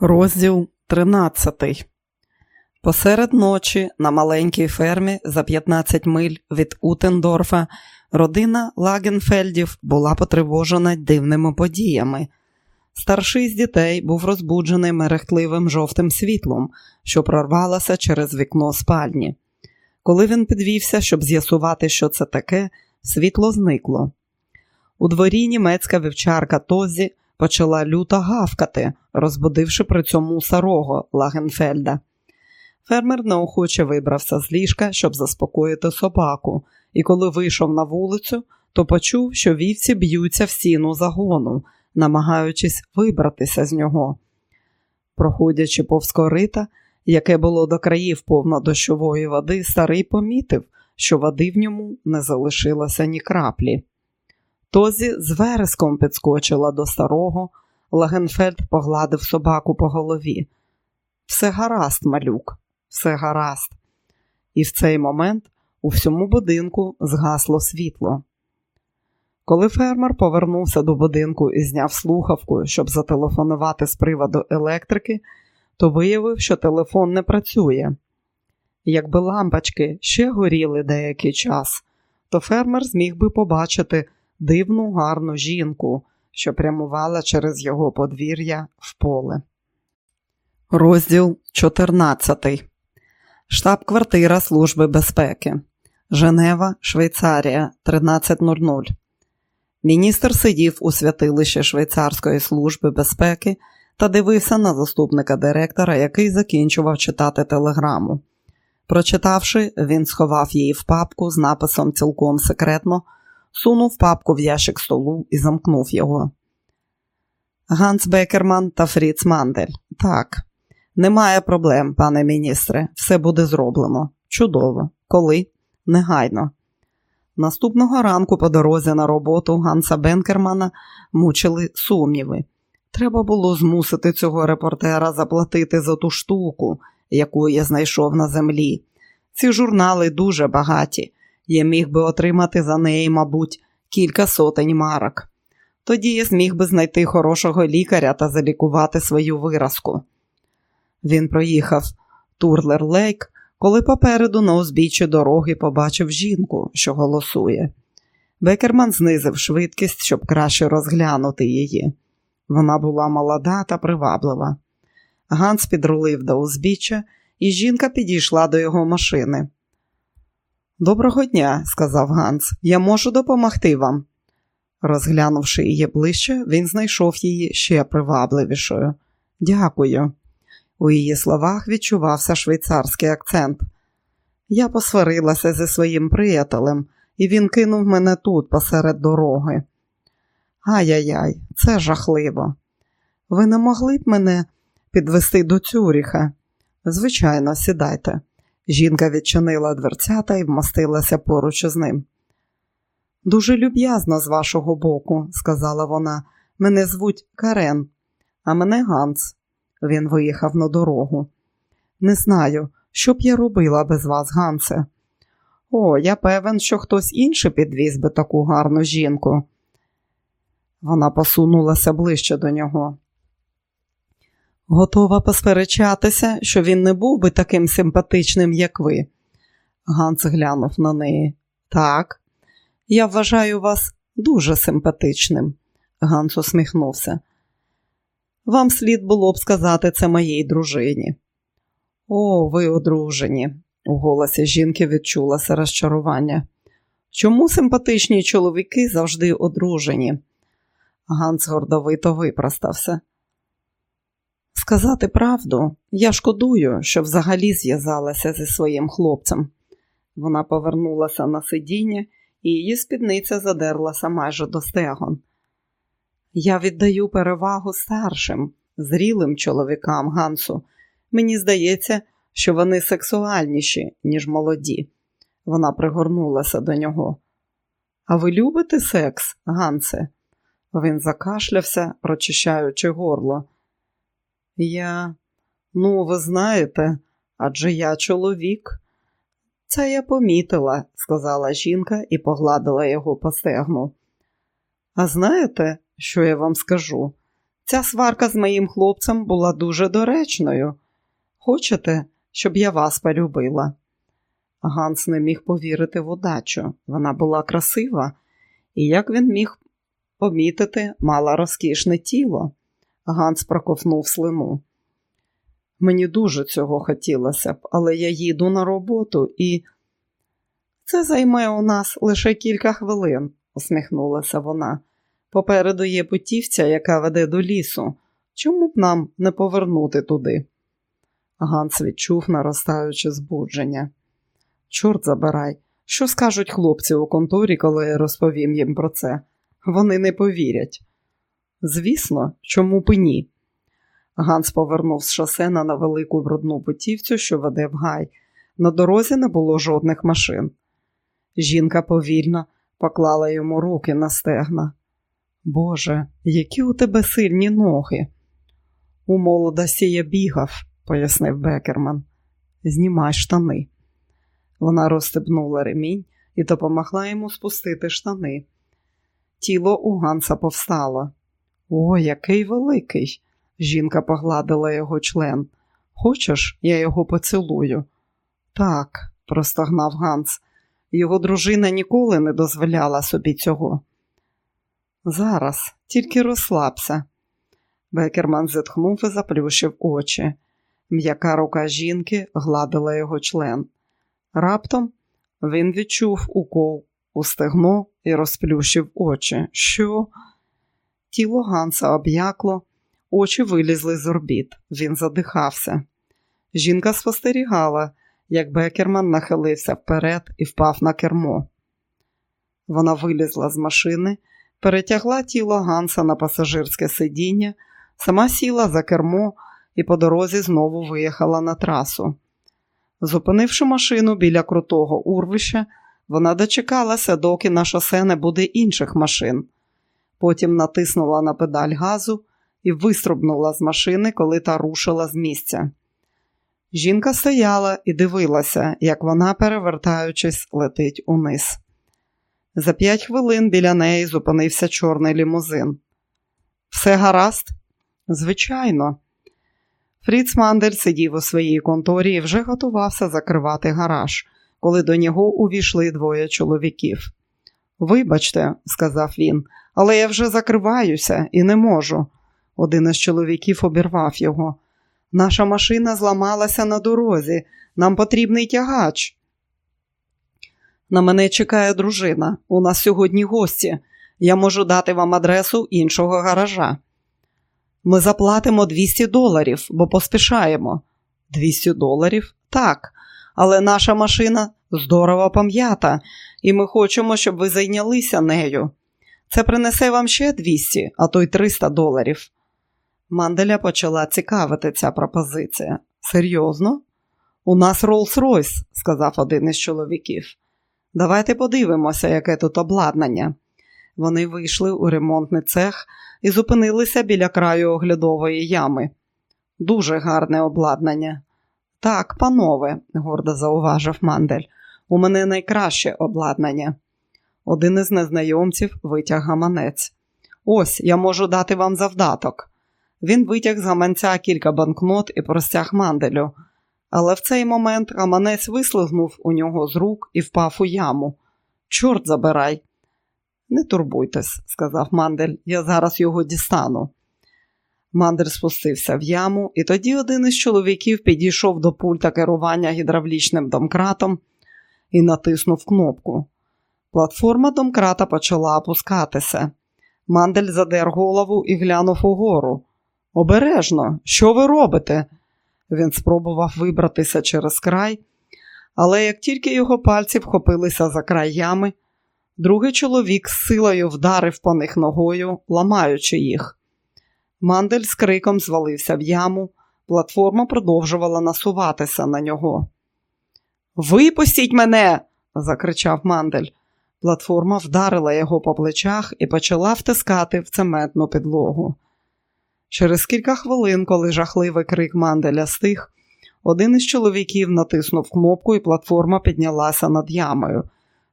Розділ 13 Посеред ночі на маленькій фермі за 15 миль від Утендорфа родина Лагенфельдів була потривожена дивними подіями. Старший з дітей був розбуджений мерехтливим жовтим світлом, що прорвалося через вікно спальні. Коли він підвівся, щоб з'ясувати, що це таке, світло зникло. У дворі німецька вівчарка Тозі почала люто гавкати, розбудивши при цьому старого Лагенфельда. Фермер неохоче вибрався з ліжка, щоб заспокоїти собаку, і коли вийшов на вулицю, то почув, що вівці б'ються в стіну загону, намагаючись вибратися з нього. Проходячи повз корита, яке було до країв повно дощової води, старий помітив, що води в ньому не залишилося ні краплі. Тозі з вереском підскочила до старого, Лагенфельд погладив собаку по голові. Все гаразд, малюк, все гаразд. І в цей момент у всьому будинку згасло світло. Коли фермер повернувся до будинку і зняв слухавку, щоб зателефонувати з приводу електрики, то виявив, що телефон не працює. Якби лампочки ще горіли деякий час, то фермер зміг би побачити дивну гарну жінку, що прямувала через його подвір'я в поле. Розділ 14 Штаб-квартира Служби безпеки. Женева, Швейцарія, 13.00. Міністр сидів у святилищі Швейцарської служби безпеки та дивився на заступника директора, який закінчував читати телеграму. Прочитавши, він сховав її в папку з написом цілком секретно, сунув папку в ящик столу і замкнув його. Ганс Бекерман та Фріц Мандель. Так, немає проблем, пане міністре, все буде зроблено. Чудово. Коли? Негайно. Наступного ранку по дорозі на роботу Ганса Бенкермана мучили сумніви. Треба було змусити цього репортера заплатити за ту штуку, яку я знайшов на землі. Ці журнали дуже багаті. Я міг би отримати за неї, мабуть, кілька сотень марок. Тоді я зміг би знайти хорошого лікаря та залікувати свою виразку. Він проїхав Турлер Лейк, коли попереду на узбіччі дороги побачив жінку, що голосує. Бекерман знизив швидкість, щоб краще розглянути її. Вона була молода та приваблива. Ганс підрулив до узбіччя, і жінка підійшла до його машини. Доброго дня, сказав Ганс, я можу допомогти вам. Розглянувши її ближче, він знайшов її ще привабливішою. Дякую. У її словах відчувався швейцарський акцент. Я посварилася зі своїм приятелем, і він кинув мене тут, посеред дороги. Ай-яй-яй, це жахливо. Ви не могли б мене підвести до Цюріха? Звичайно, сідайте. Жінка відчинила дверцята і вмостилася поруч із ним. Дуже люб'язно з вашого боку, сказала вона. Мене звуть Карен, а мене Ганс. Він виїхав на дорогу. Не знаю, що б я робила без вас, Гансе. О, я певен, що хтось інший підвіз би таку гарну жінку. Вона посунулася ближче до нього. Готова посперечатися, що він не був би таким симпатичним, як ви. Ганс глянув на неї. Так, я вважаю вас дуже симпатичним. Ганс усміхнувся. Вам слід було б сказати це моїй дружині. О, ви одружені, у голосі жінки відчулося розчарування. Чому симпатичні чоловіки завжди одружені? Ганс гордовито випростався. Сказати правду, я шкодую, що взагалі зв'язалася зі своїм хлопцем. Вона повернулася на сидіння, і її спідниця задерлася майже до стегон. Я віддаю перевагу старшим, зрілим чоловікам Гансу. Мені здається, що вони сексуальніші, ніж молоді. Вона пригорнулася до нього. А ви любите секс, Гансе? Він закашлявся, прочищаючи горло. Я, ну, ви знаєте, адже я чоловік. Це я помітила, сказала жінка і погладила його по стегну. А знаєте, що я вам скажу? Ця сварка з моїм хлопцем була дуже доречною. Хочете, щоб я вас полюбила? Ганс не міг повірити в удачу. Вона була красива, і як він міг помітити, мала розкішне тіло. Ганс проковнув слину. Мені дуже цього хотілося б, але я їду на роботу і. Це займе у нас лише кілька хвилин, усміхнулася вона. Попереду є путівця, яка веде до лісу. Чому б нам не повернути туди? Ганс відчув наростаюче збудження. Чорт забирай, що скажуть хлопці у конторі, коли я розповім їм про це? Вони не повірять. Звісно, чому б ні? Ганс повернув з шосена на велику брудну путівцю, що веде в гай. На дорозі не було жодних машин. Жінка повільно поклала йому руки на стегна. Боже, які у тебе сильні ноги. У молодості я бігав, пояснив Бекерман. Знімай штани. Вона розстебнула ремінь і допомогла йому спустити штани. Тіло у Ганса повстало. О, який великий! Жінка погладила його член. Хочеш, я його поцілую? Так, простогнав Ганс. Його дружина ніколи не дозволяла собі цього. Зараз, тільки розслабся. Бекерман зітхнув і заплющив очі. М'яка рука жінки гладила його член. Раптом він відчув укол у стегно і розплющив очі. Що? Тіло Ганса об'якло, очі вилізли з орбіт. Він задихався. Жінка спостерігала, як Бекерман нахилився вперед і впав на кермо. Вона вилізла з машини, перетягла тіло Ганса на пасажирське сидіння, сама сіла за кермо і по дорозі знову виїхала на трасу. Зупинивши машину біля крутого урвища, вона дочекалася, доки на шосе не буде інших машин. Потім натиснула на педаль газу і виструбнула з машини, коли та рушила з місця. Жінка стояла і дивилася, як вона, перевертаючись, летить униз. За п'ять хвилин біля неї зупинився чорний лімузин. Все гаразд? Звичайно. Фріц Мандель сидів у своїй конторі і вже готувався закривати гараж, коли до нього увійшли двоє чоловіків. Вибачте, сказав він, але я вже закриваюся і не можу. Один із чоловіків обірвав його. Наша машина зламалася на дорозі, нам потрібний тягач. На мене чекає дружина. У нас сьогодні гості. Я можу дати вам адресу іншого гаража. Ми заплатимо 200 доларів, бо поспішаємо. 200 доларів? Так, але наша машина здорово пом'ята, і ми хочемо, щоб ви зайнялися нею. Це принесе вам ще 200, а то й 300 доларів. Манделя почала цікавити ця пропозиція. Серйозно? У нас Роллс-Ройс, сказав один із чоловіків. Давайте подивимося, яке тут обладнання. Вони вийшли у ремонтний цех і зупинилися біля краю оглядової ями. Дуже гарне обладнання. Так, панове, гордо зауважив Мандель, у мене найкраще обладнання. Один із незнайомців витяг гаманець. Ось я можу дати вам завдаток. Він витяг з гаманця кілька банкнот і простяг манделю, але в цей момент гаманець вислизнув у нього з рук і впав у яму. Чорт забирай. Не турбуйтесь, сказав мандель, я зараз його дістану. Мандель спустився в яму, і тоді один із чоловіків підійшов до пульта керування гідравлічним домкратом і натиснув кнопку. Платформа домкрата почала опускатися. Мандель задер голову і глянув угору. Обережно, що ви робите? Він спробував вибратися через край, але як тільки його пальці вхопилися за край ями, другий чоловік з силою вдарив по них ногою, ламаючи їх. Мандель з криком звалився в яму, платформа продовжувала насуватися на нього. Випустіть мене! закричав Мандель. Платформа вдарила його по плечах і почала втискати в цементну підлогу. Через кілька хвилин, коли жахливий крик манделя стих, один із чоловіків натиснув кнопку, і платформа піднялася над ямою.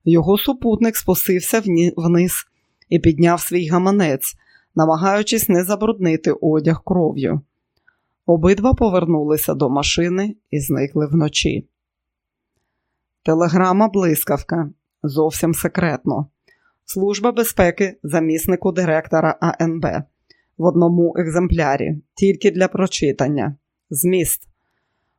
Його супутник спустився вниз і підняв свій гаманець, намагаючись не забруднити одяг кров'ю. Обидва повернулися до машини і зникли вночі. Телеграма блискавка зовсім секретно. Служба безпеки заміснику директора АНБ в одному екземплярі, тільки для прочитання. Зміст.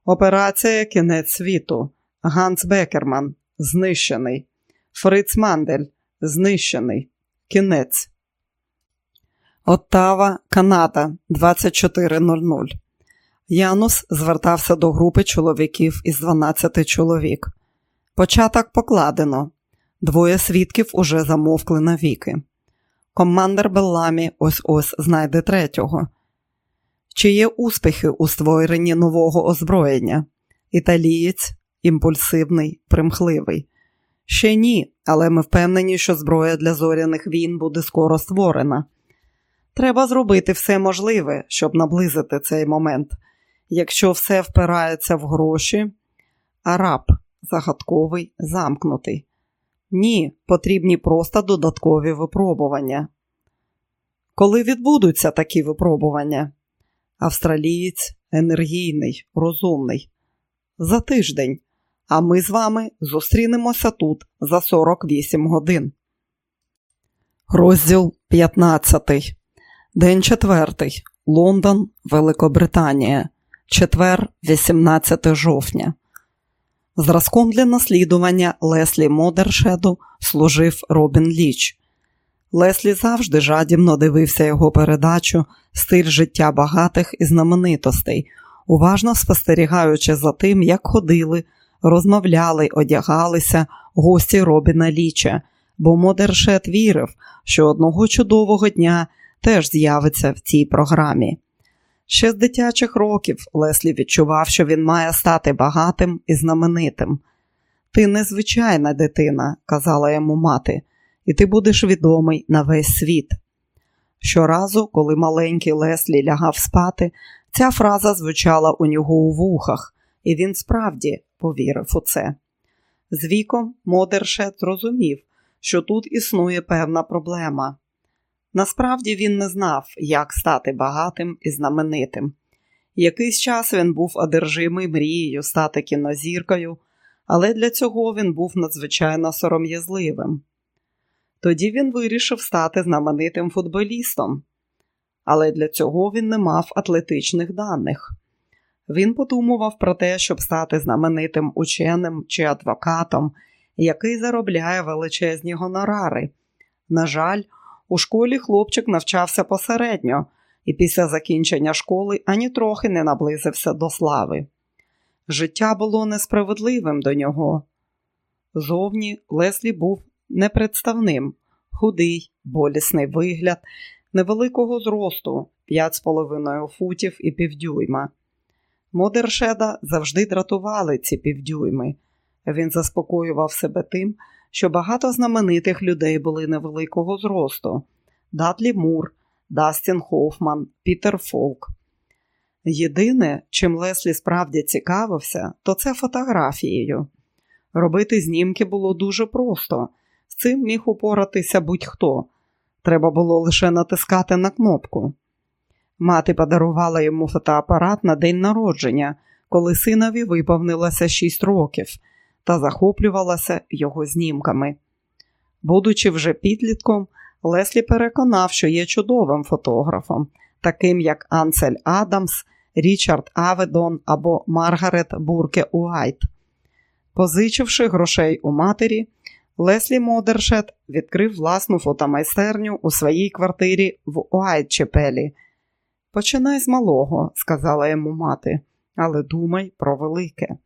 Операція Кінець світу. Ганс Бекерман. Знищений. Фриц Мандель. Знищений. Кінець. Оттава, Канада 24.00. Янус звертався до групи чоловіків із 12 чоловік. Початок покладено. Двоє свідків уже замовкли навіки. Командер Белламі ось ось знайде третього. Чи є успіхи у створенні нового озброєння? Італієць імпульсивний, примхливий. Ще ні, але ми впевнені, що зброя для зоряних війн буде скоро створена. Треба зробити все можливе, щоб наблизити цей момент. Якщо все впирається в гроші, араб загадковий, замкнутий. Ні, потрібні просто додаткові випробування. Коли відбудуться такі випробування? Австралієць енергійний, розумний. За тиждень, а ми з вами зустрінемося тут за 48 годин. Розділ 15. День 4. Лондон, Великобританія. Четвер, 18 жовтня. Зразком для наслідування Леслі Модершеду служив Робін Ліч. Леслі завжди жадібно дивився його передачу Стиль життя багатих і знаменитостей, уважно спостерігаючи за тим, як ходили, розмовляли, одягалися гості Робіна Ліча, бо Модершет вірив, що одного чудового дня теж з'явиться в цій програмі. Ще з дитячих років Леслі відчував, що він має стати багатим і знаменитим. Ти незвичайна дитина, казала йому мати, і ти будеш відомий на весь світ. Щоразу, коли маленький Леслі лягав спати, ця фраза звучала у нього у вухах, і він справді повірив у це. З віком Модершет зрозумів, що тут існує певна проблема. Насправді він не знав, як стати багатим і знаменитим. Якийсь час він був одержимий мрією стати кінозіркою, але для цього він був надзвичайно сором'язливим. Тоді він вирішив стати знаменитим футболістом, але для цього він не мав атлетичних даних. Він подумував про те, щоб стати знаменитим ученим чи адвокатом, який заробляє величезні гонорари. На жаль, у школі хлопчик навчався посередньо і після закінчення школи ані трохи не наблизився до слави. Життя було несправедливим до нього. Зовні Леслі був непредставним, худий, болісний вигляд, невеликого зросту 5,5 футів і півдюйма. Модершеда завжди дратували ці півдюйми. Він заспокоював себе тим, що багато знаменитих людей були невеликого зросту: Дадлі Мур, Дастін Хофман, Пітер Фолк. Єдине, чим Леслі справді цікавився, то це фотографією. Робити знімки було дуже просто, з цим міг упоратися будь-хто. Треба було лише натискати на кнопку. Мати подарувала йому фотоапарат на день народження, коли синові виповнилося 6 років та захоплювалася його знімками. Будучи вже підлітком, Леслі переконав, що є чудовим фотографом, таким як Ансель Адамс, Річард Аведон або Маргарет Бурке Уайт. Позичивши грошей у матері, Леслі Модершет відкрив власну фотомайстерню у своїй квартирі в Уайтчепелі. Починай з малого, сказала йому мати, але думай про велике.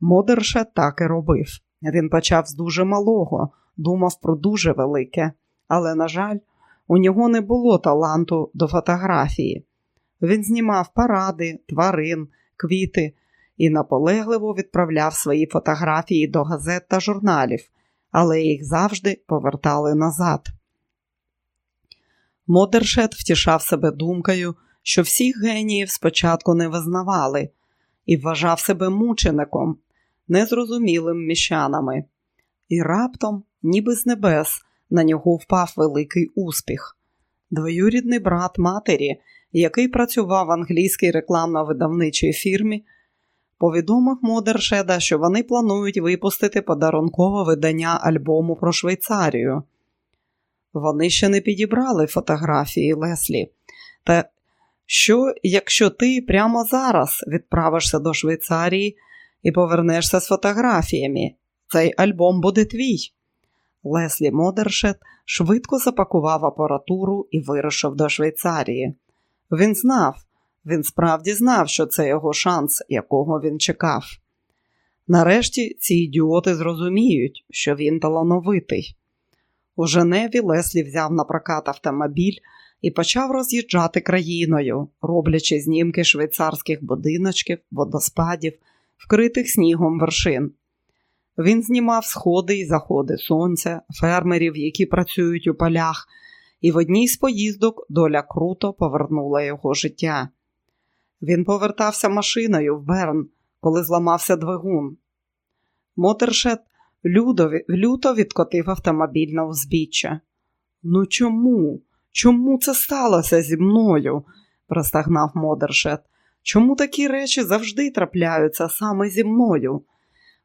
Модерше так і робив. Він почав з дуже малого, думав про дуже велике, але, на жаль, у нього не було таланту до фотографії. Він знімав паради, тварин, квіти і наполегливо відправляв свої фотографії до газет та журналів, але їх завжди повертали назад. Модершет втішав себе думкою, що всіх геніїв спочатку не визнавали, і вважав себе мучеником, незрозумілим міщанами, і раптом, ніби з небес, на нього впав великий успіх. двоюрідний брат матері, який працював в англійській рекламно-видавничій фірмі, повідомив Модершеда, що вони планують випустити подарункове видання альбому про Швейцарію. Вони ще не підібрали фотографії Леслі. Та що, якщо ти прямо зараз відправишся до Швейцарії і повернешся з фотографіями? Цей альбом буде твій. Леслі Модершет швидко запакував апаратуру і вирушив до Швейцарії. Він знав, він справді знав, що це його шанс, якого він чекав. Нарешті ці ідіоти зрозуміють, що він талановитий. У Женеві Леслі взяв на прокат автомобіль і почав роз'їжджати країною, роблячи знімки швейцарських будиночків, водоспадів, вкритих снігом вершин. Він знімав сходи і заходи сонця, фермерів, які працюють у полях, і в одній з поїздок доля круто повернула його життя. Він повертався машиною в Берн, коли зламався двигун. Мотершет люто відкотив автомобіль на узбіччя. Ну чому? Чому це сталося зі мною? простагнав Модершет. Чому такі речі завжди трапляються саме зі мною?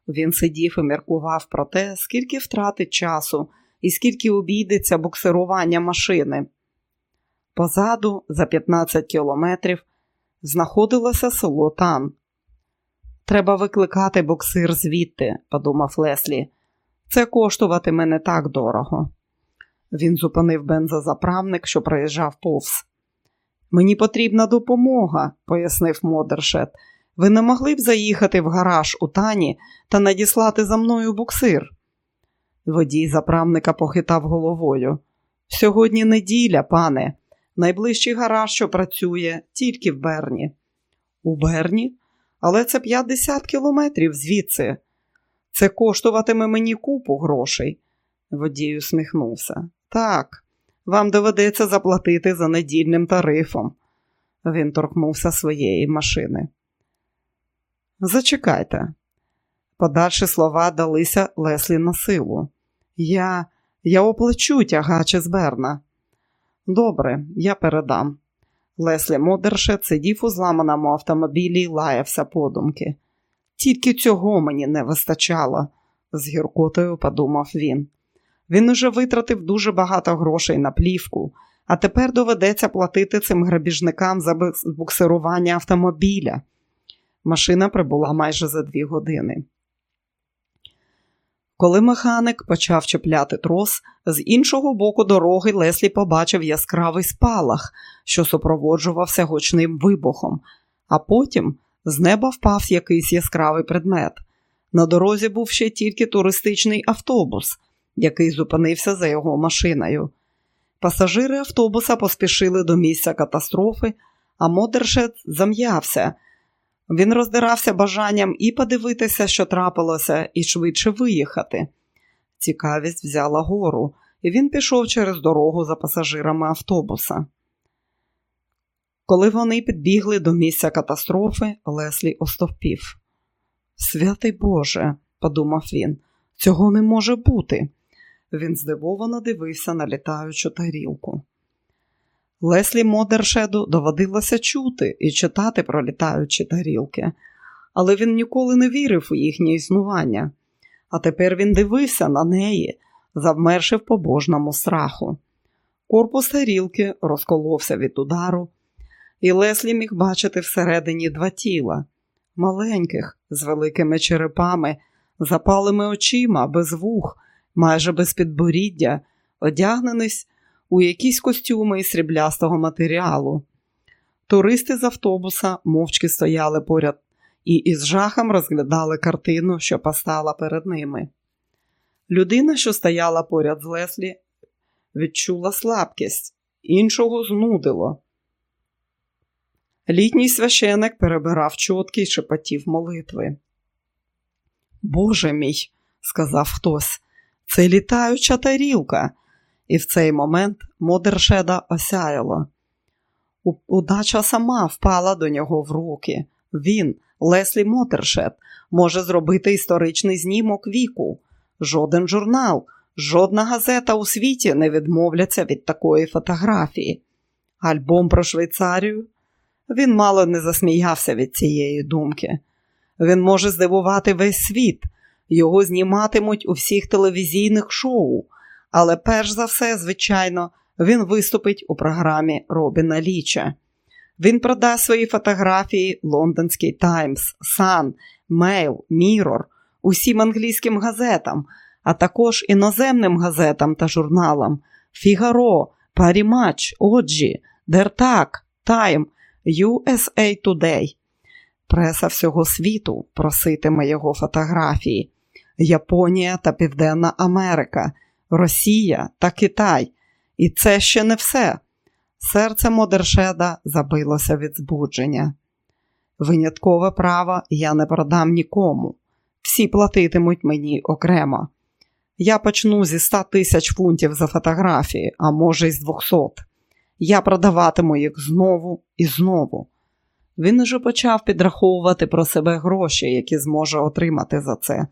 Він сидів і міркував про те, скільки втратить часу і скільки обійдеться буксирування машини. Позаду, за 15 кілометрів, знаходилося село Тан. Треба викликати буксир звідти, подумав Леслі. Це коштуватиме не так дорого. Він зупинив бензозаправник, що проїжджав повз. Мені потрібна допомога, пояснив Модершет. Ви не могли б заїхати в гараж у тані та надіслати за мною буксир? Водій заправника похитав головою. Сьогодні неділя, пане. Найближчий гараж, що працює, тільки в Берні. У Берні? Але це 50 кілометрів звідси. Це коштуватиме мені купу грошей. Водій усміхнувся. Так, вам доведеться заплатити за недільним тарифом. Він торкнувся своєї машини. Зачекайте. Подальші слова далися Леслі на силу. Я я оплачу тягачі з Берна. Добре, я передам. Леслі Модершет сидів у зламаному автомобілі і лаявся подумки. Тільки цього мені не вистачало, з гіркотою подумав він. Він уже витратив дуже багато грошей на плівку, а тепер доведеться платити цим грабіжникам за буксирування автомобіля. Машина прибула майже за дві години. Коли механик почав чіпляти трос, з іншого боку дороги Леслі побачив яскравий спалах, що супроводжувався гучним вибухом, а потім з неба впав якийсь яскравий предмет. На дорозі був ще тільки туристичний автобус, який зупинився за його машиною. Пасажири автобуса поспішили до місця катастрофи, а Модершет зам'явся. Він роздирався бажанням і подивитися, що трапилося, і швидше виїхати. Цікавість взяла гору, і він пішов через дорогу за пасажирами автобуса. Коли вони підбігли до місця катастрофи, Леслі остовпів. Святий Боже, подумав він, цього не може бути. Він здивовано дивився на літаючу тарілку. Леслі Модершеду доводилося чути і читати про літаючі тарілки, але він ніколи не вірив у їхнє існування, а тепер він дивився на неї, завмерши в побожному страху. Корпус тарілки розколовся від удару, і Леслі міг бачити всередині два тіла маленьких, з великими черепами, запалими очима, без вух, майже без підборіддя, одягнених у якісь костюми із сріблястого матеріалу. Туристи з автобуса мовчки стояли поряд і із жахом розглядали картину, що постала перед ними. Людина, що стояла поряд з Леслі, відчула слабкість, іншого знудило. Літній священик перебирав чотки й шепотів молитви. Боже мій, сказав хтось, це літаюча тарілка і в цей момент Модершеда осяяло. Удача сама впала до нього в руки. Він, Леслі Мотершет, може зробити історичний знімок віку. Жоден журнал, Жодна газета у світі не відмовляться від такої фотографії. Альбом про Швейцарію. Він мало не засміявся від цієї думки. Він може здивувати весь світ, його зніматимуть у всіх телевізійних шоу, але перш за все, звичайно, він виступить у програмі Робіна Ліча. Він продасть свої фотографії Лондонський Таймс, Сан, Мейл, Міррор, усім англійським газетам, а також іноземним газетам та журналам Фігаро, Парі матч, Оджі, Дер Таг, Тайм, USA Today. Преса всього світу проситиме його фотографії. Японія та Південна Америка, Росія та Китай. І це ще не все. Серце Модершеда забилося від збудження. Виняткове право я не продам нікому. Всі платитимуть мені окремо. Я почну зі 100 тисяч фунтів за фотографії, а може й з 200. Я продаватиму їх знову і знову. Він уже почав підраховувати про себе гроші, які зможе отримати за це.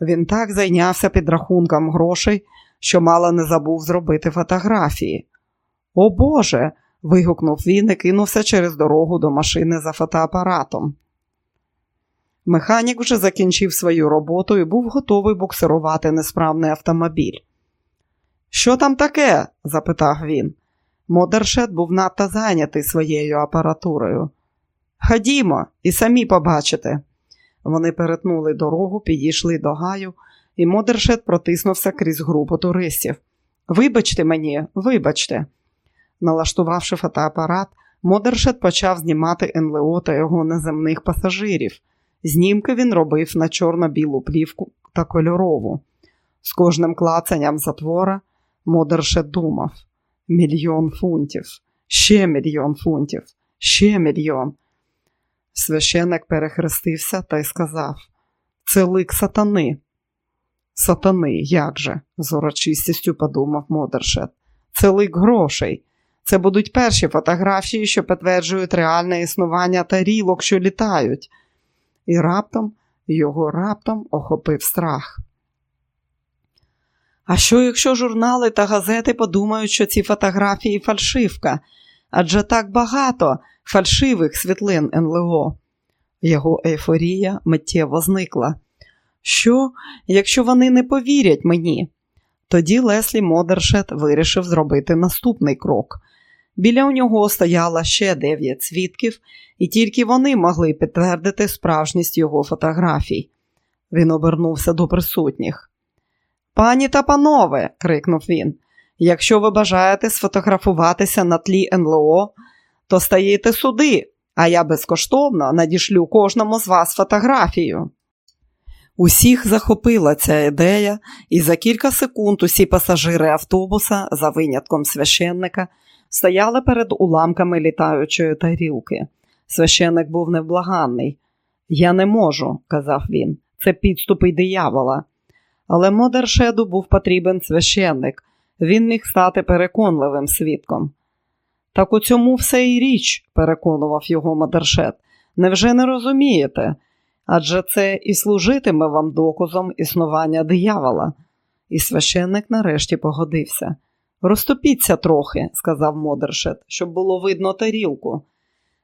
Він так зайнявся підрахунком грошей, що мало не забув зробити фотографії. О Боже. вигукнув він і кинувся через дорогу до машини за фотоапаратом. Механік вже закінчив свою роботу і був готовий буксирувати несправний автомобіль. Що там таке? запитав він. Модершет був надто зайнятий своєю апаратурою. Ходімо, і самі побачите. Вони перетнули дорогу, підійшли до гаю, і Модершет протиснувся крізь групу туристів. Вибачте мені, вибачте. Налаштувавши фотоапарат, Модершет почав знімати НЛО та його неземних пасажирів. Знімки він робив на чорно-білу плівку та кольорову. З кожним клацанням затвора Модершет думав: мільйон фунтів, ще мільйон фунтів, ще мільйон. Священик перехрестився та й сказав: Це лик сатани. Сатани, як же? з урочистістю подумав Модершет. Це лик грошей. Це будуть перші фотографії, що підтверджують реальне існування тарілок, що літають. І раптом його раптом охопив страх. А що, якщо журнали та газети подумають, що ці фотографії фальшивка? Адже так багато фальшивих світлин НЛО. Його ейфорія миттєво зникла. Що, якщо вони не повірять мені? Тоді Леслі Модершет вирішив зробити наступний крок. Біля у нього стояло ще дев'ять свідків, і тільки вони могли підтвердити справжність його фотографій. Він обернувся до присутніх. Пані та панове, крикнув він, якщо ви бажаєте сфотографуватися на тлі НЛО, то стаєте суди, а я безкоштовно надішлю кожному з вас фотографію. Усіх захопила ця ідея, і за кілька секунд усі пасажири автобуса, за винятком священника, стояли перед уламками літаючої тарілки. Священник був невблаганний. Я не можу, казав він, це підступи диявола. Але Модершеду був потрібен священник, він міг стати переконливим свідком. Так у цьому все і річ, переконував його Модершет. Невже не розумієте? Адже це і служитиме вам доказом існування диявола. І священник нарешті погодився. Розтопіться трохи, сказав Модершет, щоб було видно тарілку.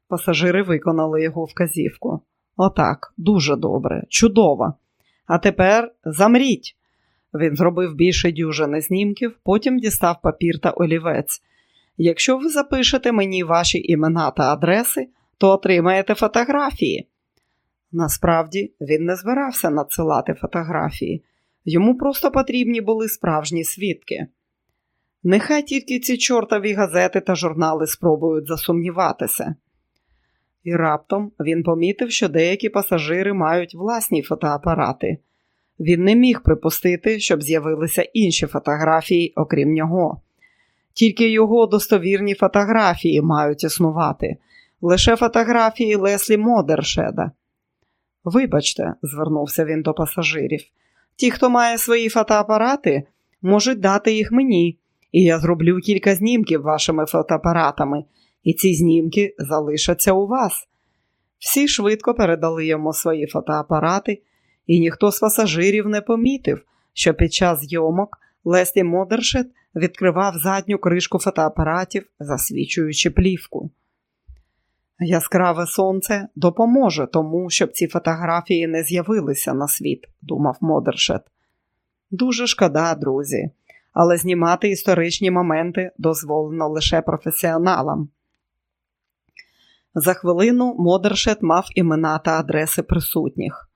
Пасажири виконали його вказівку. Отак, дуже добре, чудово. А тепер замріть. Він зробив більше дюжини знімків, потім дістав папір та олівець. Якщо ви запишете мені ваші імена та адреси, то отримаєте фотографії. Насправді він не збирався надсилати фотографії, йому просто потрібні були справжні свідки. Нехай тільки ці чортові газети та журнали спробують засумніватися. І раптом він помітив, що деякі пасажири мають власні фотоапарати. Він не міг припустити, щоб з'явилися інші фотографії, окрім нього. Тільки його достовірні фотографії мають існувати, лише фотографії Леслі Модершеда. Вибачте, звернувся він до пасажирів, ті, хто має свої фотоапарати, можуть дати їх мені, і я зроблю кілька знімків вашими фотоапаратами, і ці знімки залишаться у вас. Всі швидко передали йому свої фотоапарати, і ніхто з пасажирів не помітив, що під час зйомок Леслі Модершет відкривав задню кришку фотоапаратів, засвічуючи плівку. Яскраве сонце допоможе тому, щоб ці фотографії не з'явилися на світ, думав Модершет. Дуже шкода, друзі, але знімати історичні моменти дозволено лише професіоналам. За хвилину Модершет мав імена та адреси присутніх.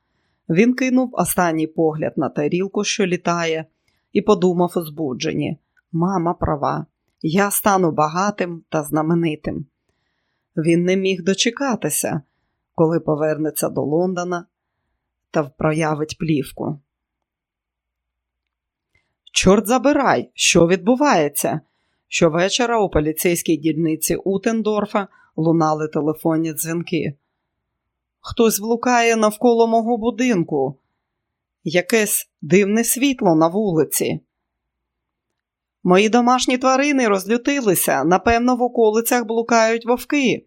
Він кинув останній погляд на тарілку, що літає, і подумав у Мама права, я стану багатим та знаменитим. Він не міг дочекатися, коли повернеться до Лондона та проявить плівку. Чорт забирай, що відбувається? Щовечора у поліцейській дільниці Утендорфа лунали телефонні дзвінки. Хтось блукає навколо мого будинку, якесь дивне світло на вулиці. Мої домашні тварини розлютилися, напевно, в околицях блукають вовки.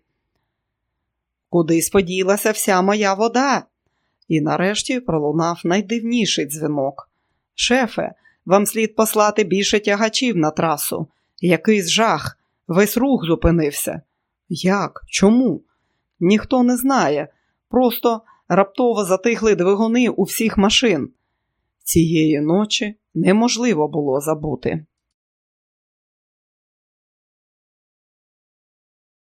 Кудись поділася вся моя вода. І нарешті пролунав найдивніший дзвінок. Шефе, вам слід послати більше тягачів на трасу. Якийсь жах, весь рух зупинився. Як? Чому? Ніхто не знає. Просто раптово затихли двигуни у всіх машин. Цієї ночі неможливо було забути.